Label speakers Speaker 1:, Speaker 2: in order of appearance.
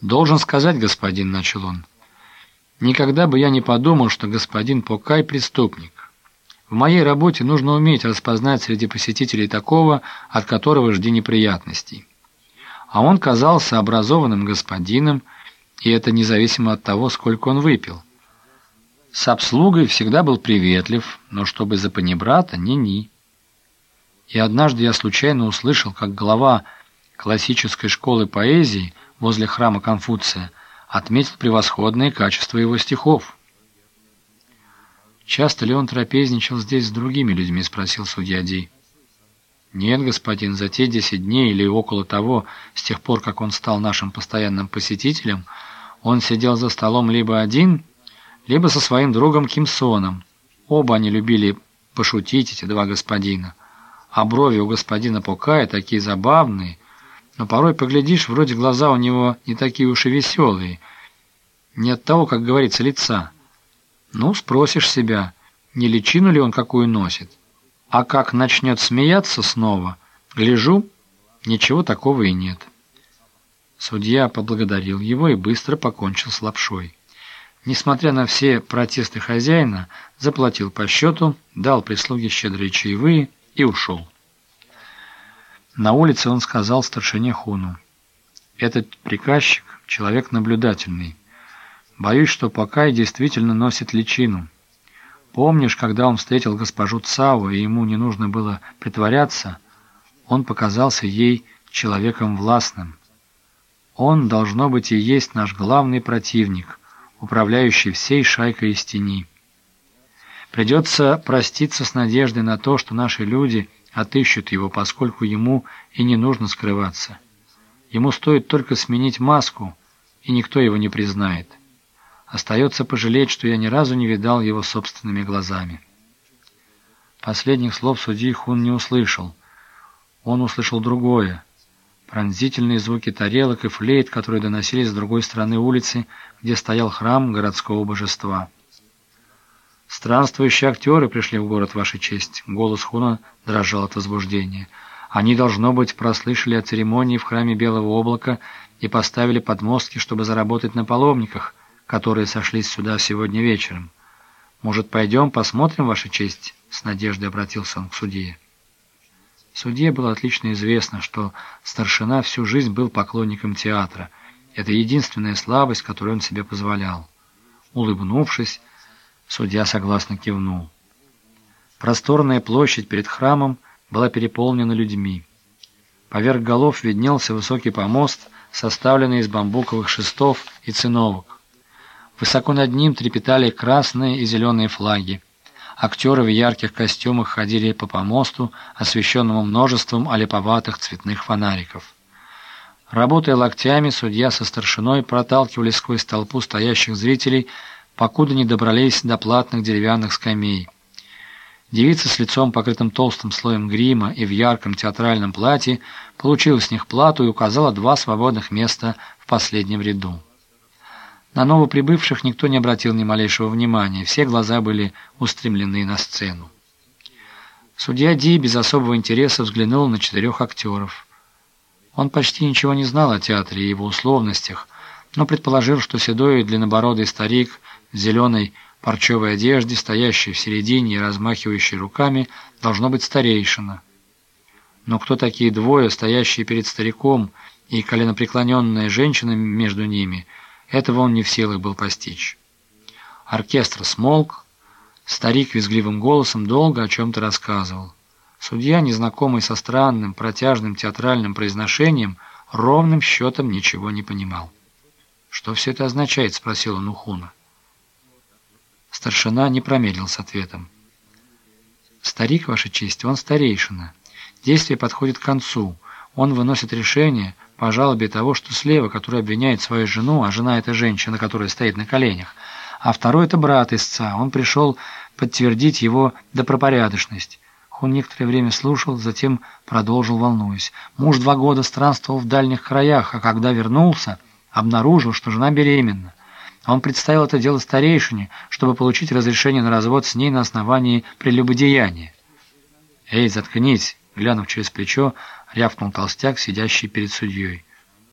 Speaker 1: «Должен сказать, господин», — начал он, — «никогда бы я не подумал, что господин Покай — преступник. В моей работе нужно уметь распознать среди посетителей такого, от которого жди неприятностей». А он казался образованным господином, и это независимо от того, сколько он выпил. С обслугой всегда был приветлив, но чтобы за панибрата ни-ни. И однажды я случайно услышал, как глава классической школы поэзии возле храма Конфуция отметил превосходные качества его стихов. «Часто ли он трапезничал здесь с другими людьми?» — спросил судья Ди. «Нет, господин, за те десять дней или около того, с тех пор, как он стал нашим постоянным посетителем, он сидел за столом либо один, либо со своим другом Кимсоном. Оба они любили пошутить, эти два господина. А брови у господина Покая такие забавные, но порой поглядишь, вроде глаза у него не такие уж и веселые. Не от того, как говорится, лица. Ну, спросишь себя, не личину ли он какую носит. А как начнет смеяться снова, гляжу, ничего такого и нет. Судья поблагодарил его и быстро покончил с лапшой. Несмотря на все протесты хозяина, заплатил по счету, дал прислуге щедрые чаевые и ушел. На улице он сказал старшине Хуну. «Этот приказчик — человек наблюдательный. Боюсь, что пока и действительно носит личину. Помнишь, когда он встретил госпожу Цаву, и ему не нужно было притворяться, он показался ей человеком властным. Он, должно быть, и есть наш главный противник, управляющий всей шайкой из тени. Придется проститься с надеждой на то, что наши люди отыщут его, поскольку ему и не нужно скрываться. Ему стоит только сменить маску, и никто его не признает». Остается пожалеть, что я ни разу не видал его собственными глазами. Последних слов судьи Хун не услышал. Он услышал другое. Пронзительные звуки тарелок и флейт, которые доносились с другой стороны улицы, где стоял храм городского божества. «Странствующие актеры пришли в город, Ваша честь!» Голос Хуна дрожал от возбуждения. «Они, должно быть, прослышали о церемонии в храме Белого облака и поставили подмостки, чтобы заработать на паломниках» которые сошлись сюда сегодня вечером. Может, пойдем посмотрим, Ваша честь?» С надеждой обратился он к судье. Судье было отлично известно, что старшина всю жизнь был поклонником театра. Это единственная слабость, которую он себе позволял. Улыбнувшись, судья согласно кивнул. Просторная площадь перед храмом была переполнена людьми. Поверх голов виднелся высокий помост, составленный из бамбуковых шестов и циновок. Высоко над ним трепетали красные и зеленые флаги. Актеры в ярких костюмах ходили по помосту, освещенному множеством олиповатых цветных фонариков. Работая локтями, судья со старшиной проталкивались сквозь толпу стоящих зрителей, покуда не добрались до платных деревянных скамей. Девица с лицом, покрытым толстым слоем грима и в ярком театральном платье, получила с них плату и указала два свободных места в последнем ряду. На новоприбывших никто не обратил ни малейшего внимания, все глаза были устремлены на сцену. Судья Ди без особого интереса взглянул на четырех актеров. Он почти ничего не знал о театре и его условностях, но предположил, что седой и длиннобородый старик в зеленой парчевой одежде, стоящий в середине и размахивающий руками, должно быть старейшина. Но кто такие двое, стоящие перед стариком, и коленопреклоненная женщина между ними – этого он не в силах был постичь. Оркестр смолк, старик визгливым голосом долго о чем-то рассказывал. Судья, незнакомый со странным, протяжным театральным произношением, ровным счетом ничего не понимал. «Что все это означает?» — спросил он у Хуна. Старшина не промедлил с ответом. «Старик, Ваша честь, он старейшина. Действие подходит к концу. Он выносит решение, по жалобе того, что слева, который обвиняет свою жену, а жена – это женщина, которая стоит на коленях, а второй – это брат истца, он пришел подтвердить его добропорядочность. Он некоторое время слушал, затем продолжил, волнуясь. Муж два года странствовал в дальних краях, а когда вернулся, обнаружил, что жена беременна. Он представил это дело старейшине, чтобы получить разрешение на развод с ней на основании прелюбодеяния. «Эй, заткнись!» Глянув через плечо, рявкнул толстяк, сидящий перед судьей.